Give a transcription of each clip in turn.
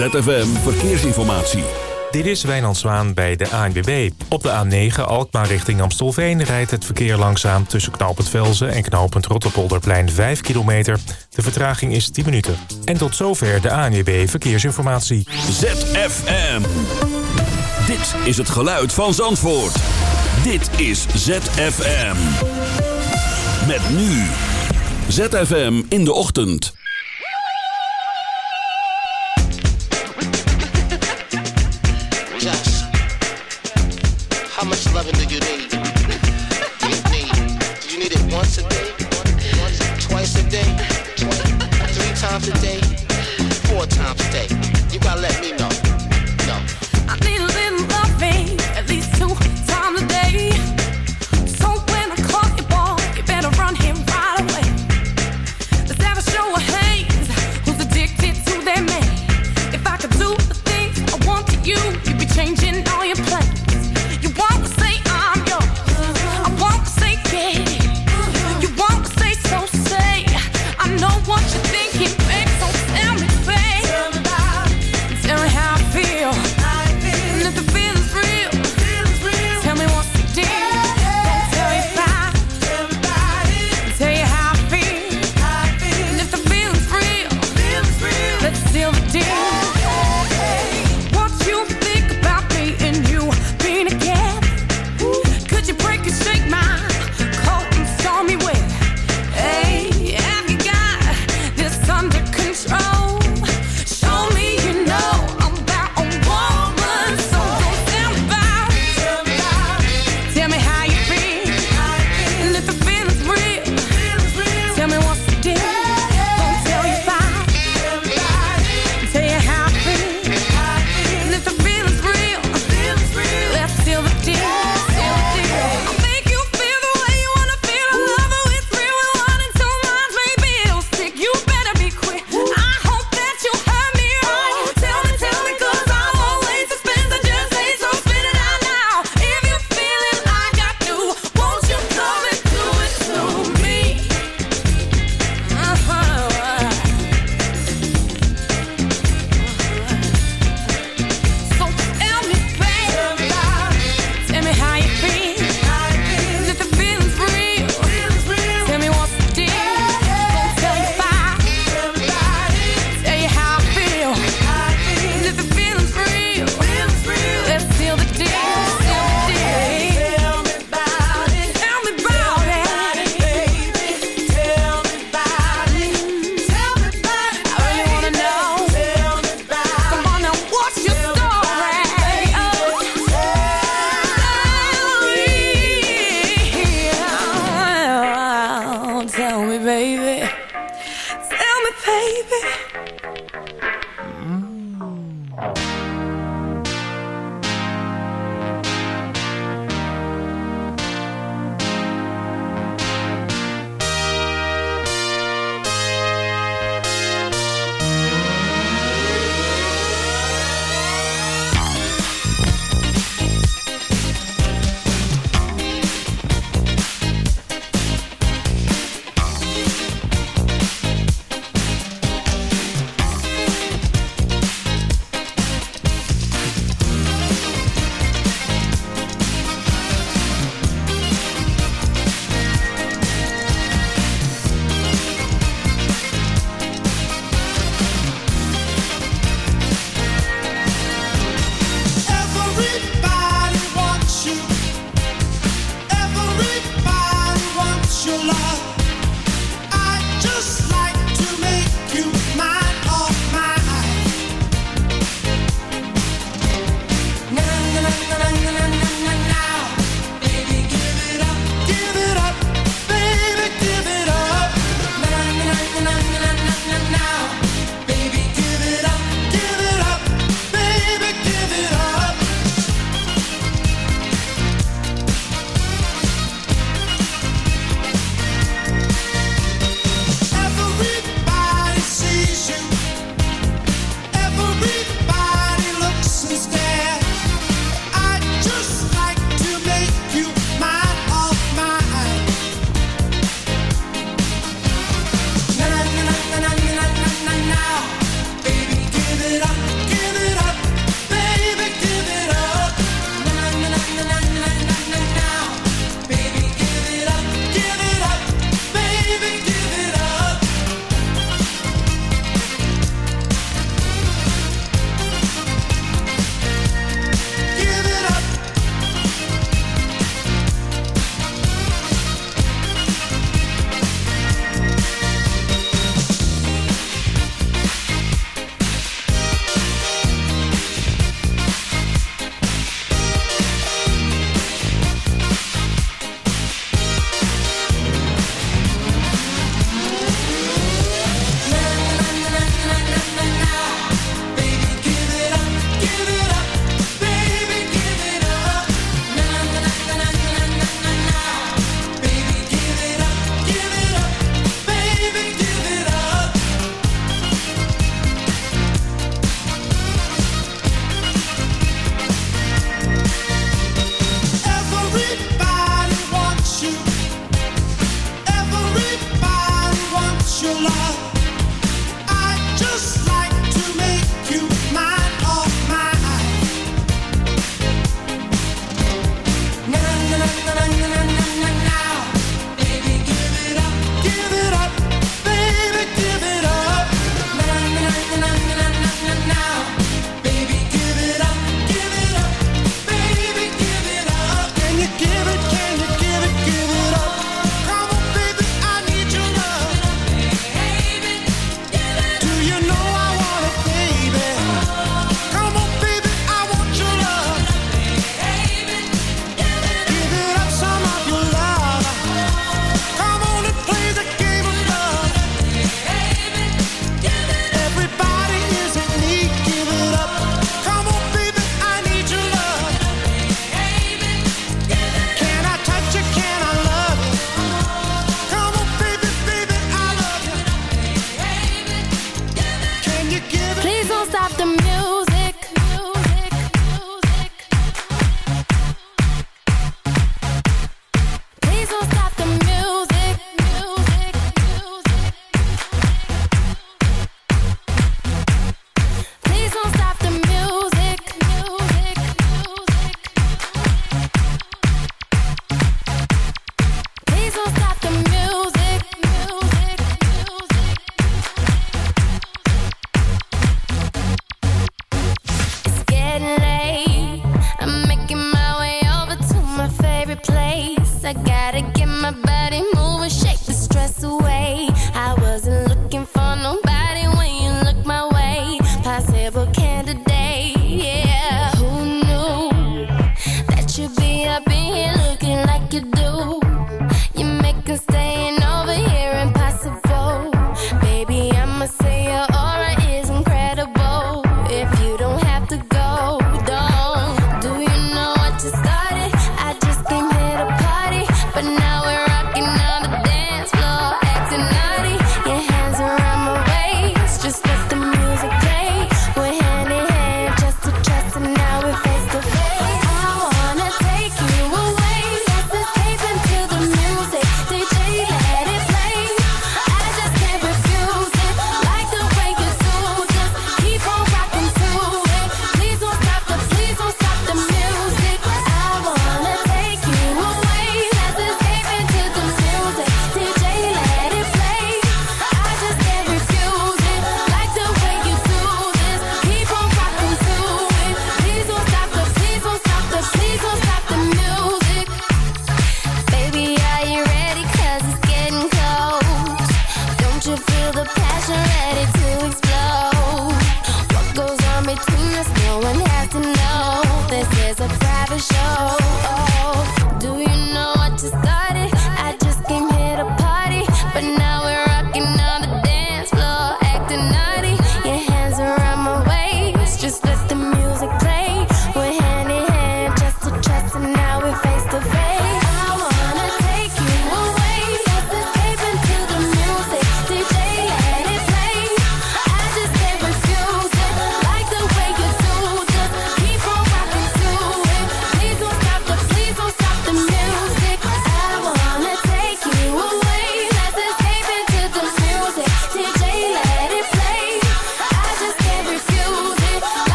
ZFM Verkeersinformatie. Dit is Wijnand Zwaan bij de ANWB. Op de A9 Alkmaar richting Amstelveen rijdt het verkeer langzaam... tussen knooppunt Velzen en knooppunt Rotterpolderplein 5 kilometer. De vertraging is 10 minuten. En tot zover de ANWB Verkeersinformatie. ZFM. Dit is het geluid van Zandvoort. Dit is ZFM. Met nu. ZFM in de ochtend. upstate.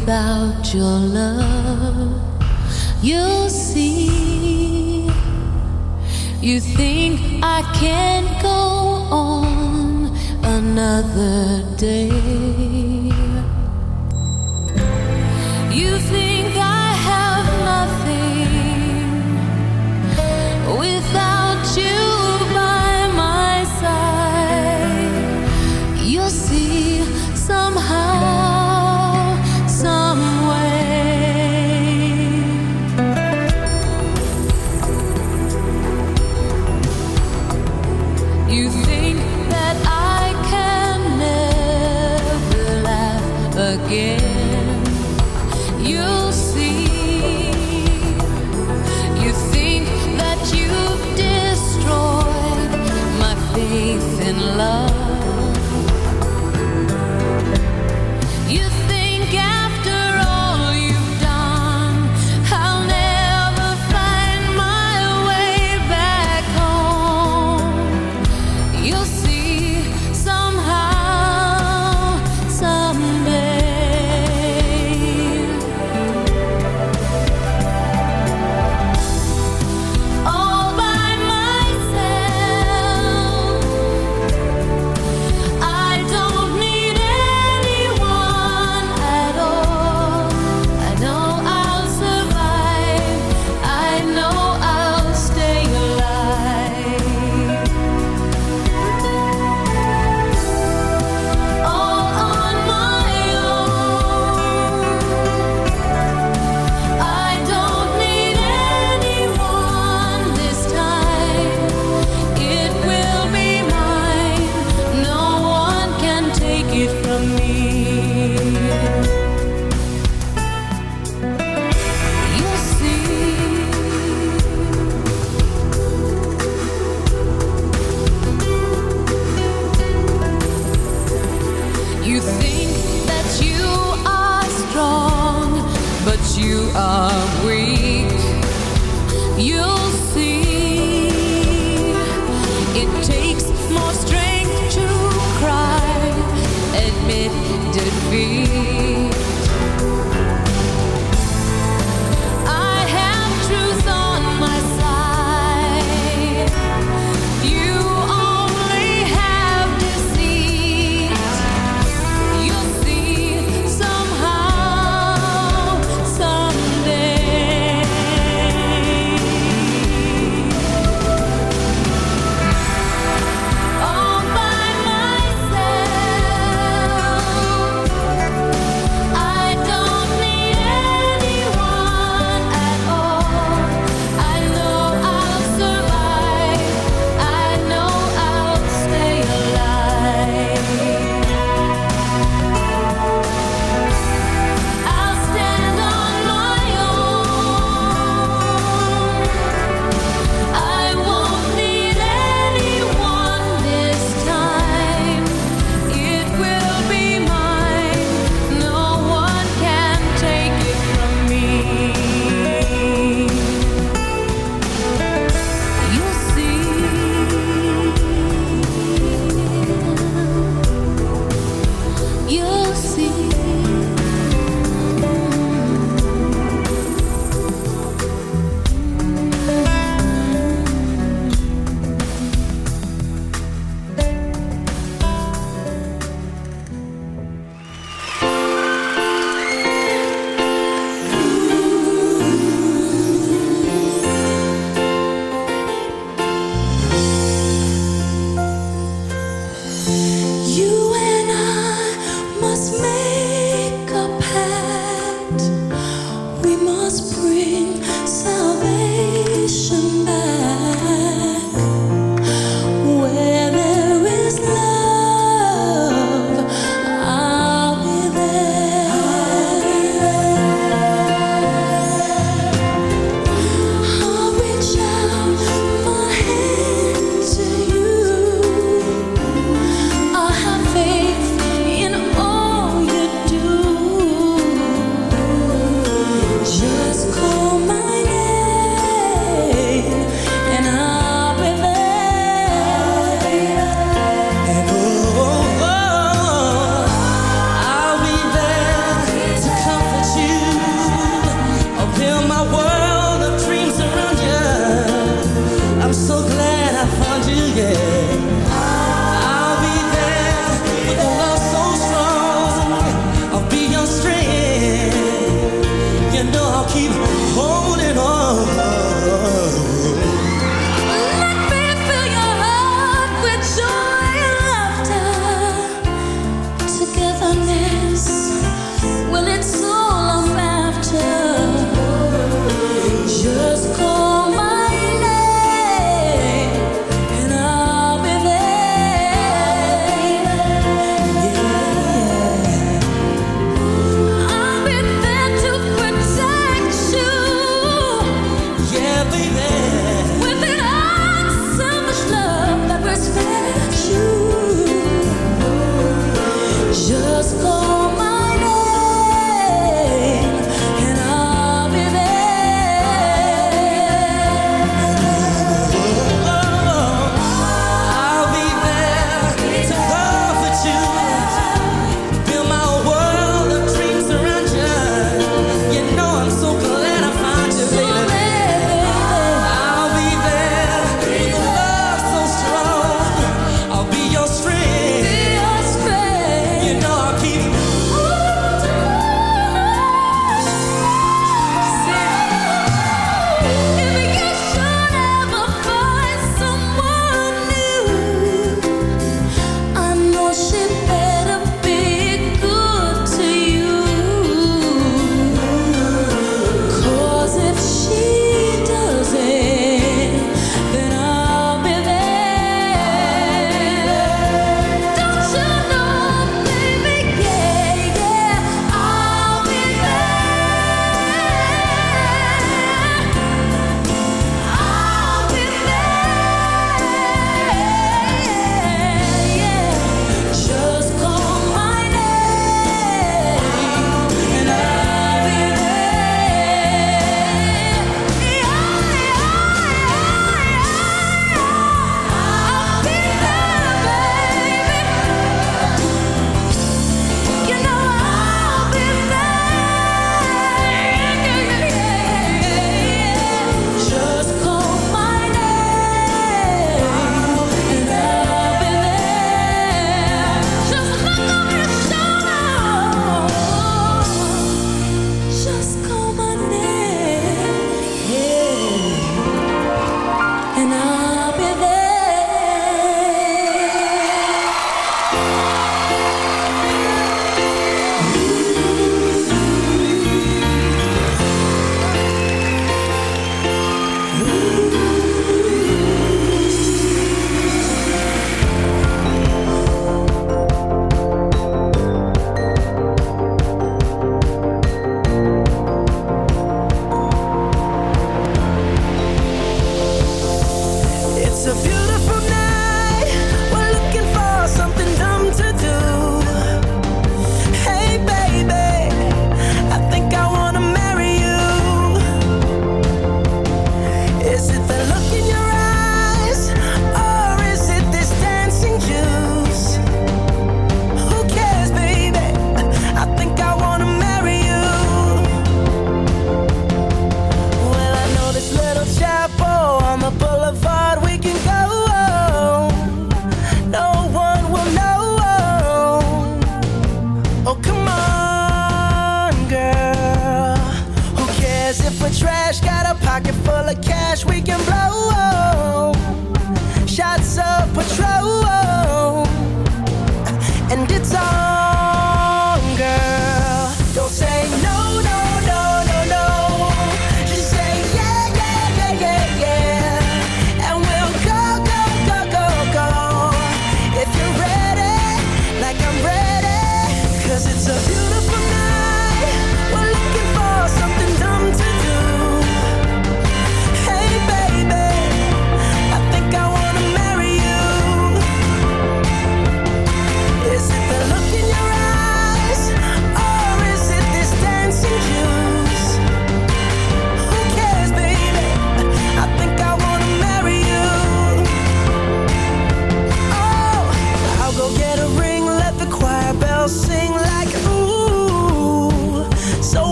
without your love. You'll see. You think I can't go on another day.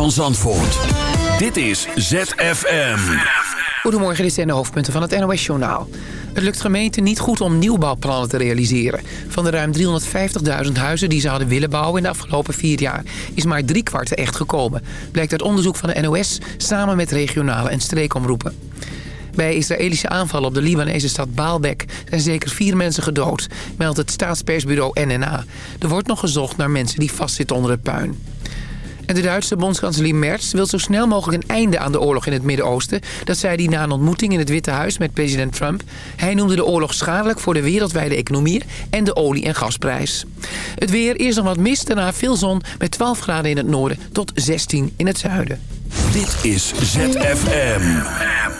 Van Zandvoort. Dit is ZFM. Goedemorgen, dit zijn de hoofdpunten van het NOS-journaal. Het lukt gemeenten niet goed om nieuwbouwplannen te realiseren. Van de ruim 350.000 huizen die ze hadden willen bouwen in de afgelopen vier jaar... is maar driekwart echt gekomen. Blijkt uit onderzoek van de NOS samen met regionale en streekomroepen. Bij Israëlische aanvallen op de Libanese stad Baalbek zijn zeker vier mensen gedood, meldt het staatspersbureau NNA. Er wordt nog gezocht naar mensen die vastzitten onder het puin. En de Duitse bondskanselier Merz wil zo snel mogelijk een einde aan de oorlog in het Midden-Oosten. Dat zei hij na een ontmoeting in het Witte Huis met president Trump. Hij noemde de oorlog schadelijk voor de wereldwijde economie en de olie- en gasprijs. Het weer, eerst nog wat mist, daarna veel zon met 12 graden in het noorden tot 16 in het zuiden. Dit is ZFM.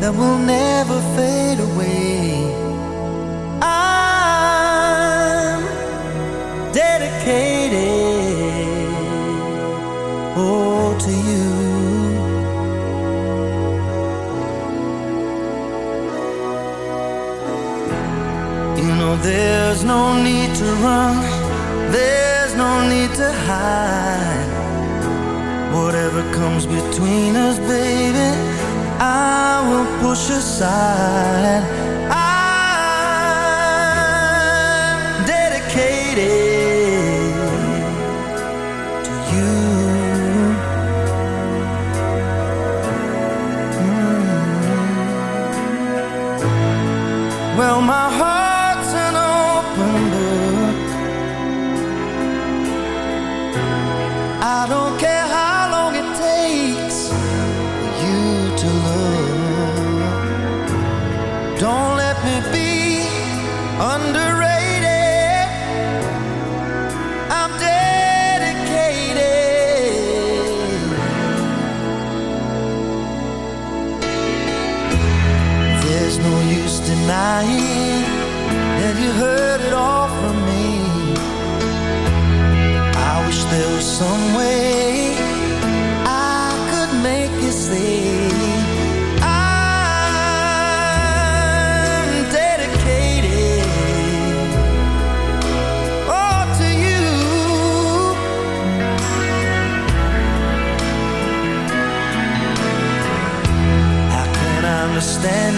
That will never fade away. I'm dedicated, oh, to you. You know there's no need to run There's no need to hide Whatever comes between us, baby will push aside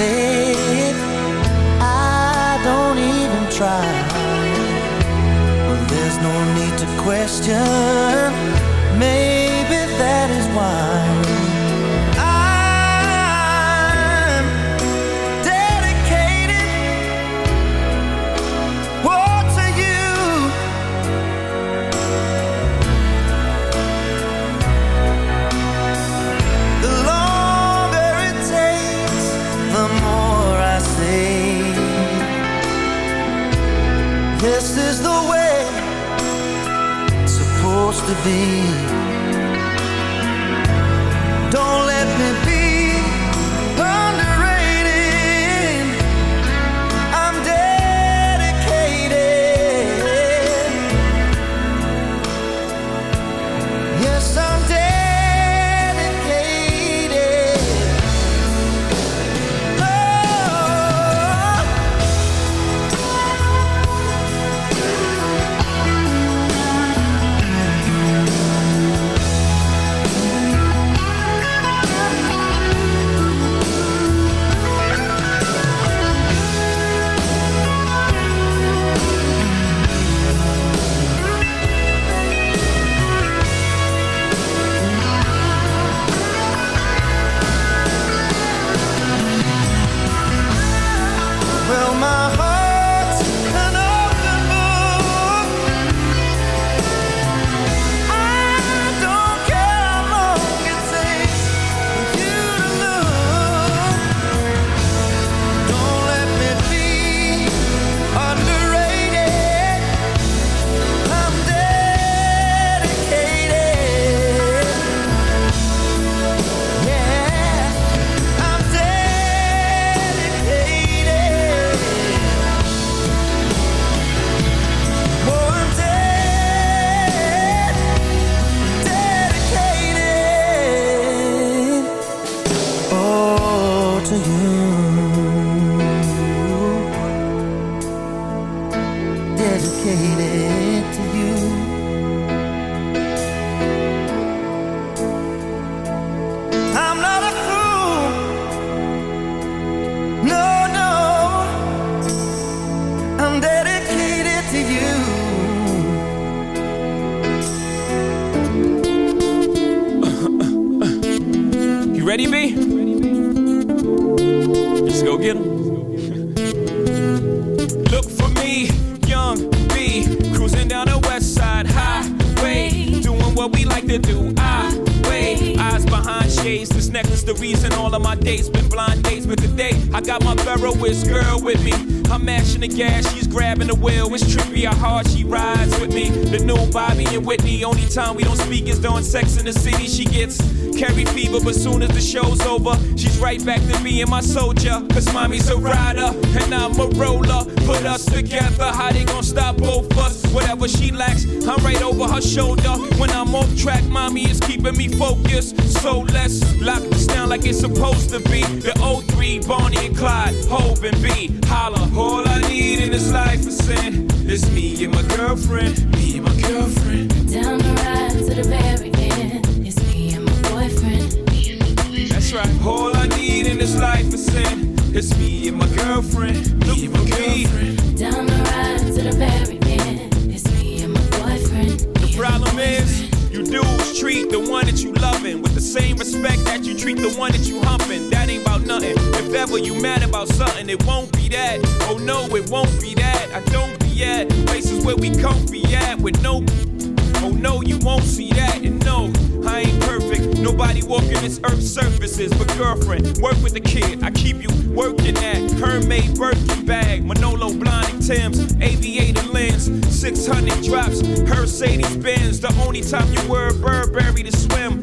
it. I don't even try. But there's no need to question. Maybe that is why. be. and my soldier. Cause mommy's treat the one that you humping. That ain't about nothing. If ever you mad about something, it won't be that. Oh no, it won't be that. I don't be at places where we comfy at with no. Oh no, you won't see that. And no, I ain't perfect. Nobody walking this earth surfaces. But girlfriend, work with the kid. I keep you working at Hermès Birkin bag, Manolo Blahnik Tim's, aviator lens, 600 drops, Mercedes Benz. The only time you wear a Burberry to swim.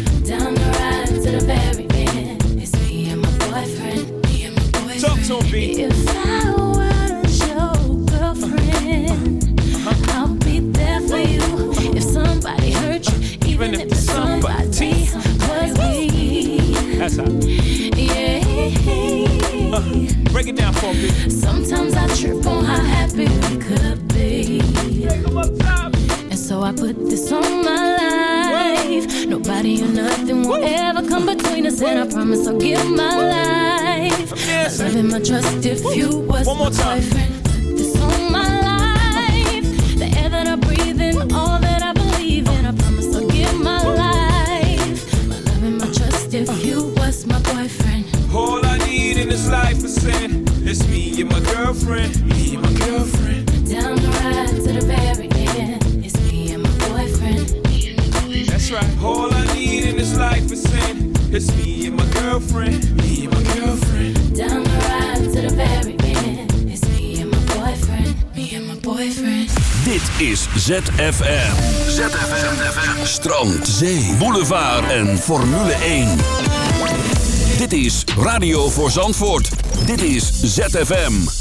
Boyfriend. Talk. If I was your girlfriend, uh-huh. I'll be there for you. If somebody hurt you, even, if, somebody was me. That's how. Yeah. Uh-huh. Break it down for me. Sometimes I trip on how happy we could be. And so I put this on my life. Nobody or nothing will ever come between us, and I promise I'll give my life. Yes. My love and my trust if you was One more my time. boyfriend. This on my life. The air that I breathe in, all that I believe in, I promise I'll give my life. My love and my trust if you was my boyfriend. All I need in this life is sin. It's me and my girlfriend. Me and my girlfriend. Down the ride to the very right. All I need in this life is sin. It's me and my girlfriend. Me and my girlfriend. Down the ride to the very end. It's me and my boyfriend. Me and my boyfriend. Dit is ZFM. ZFM. Strand, zee, boulevard en Formule 1. Dit is Radio voor Zandvoort. Dit is ZFM.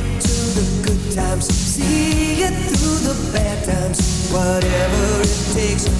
it to the good times, see it through the bad times, whatever it takes.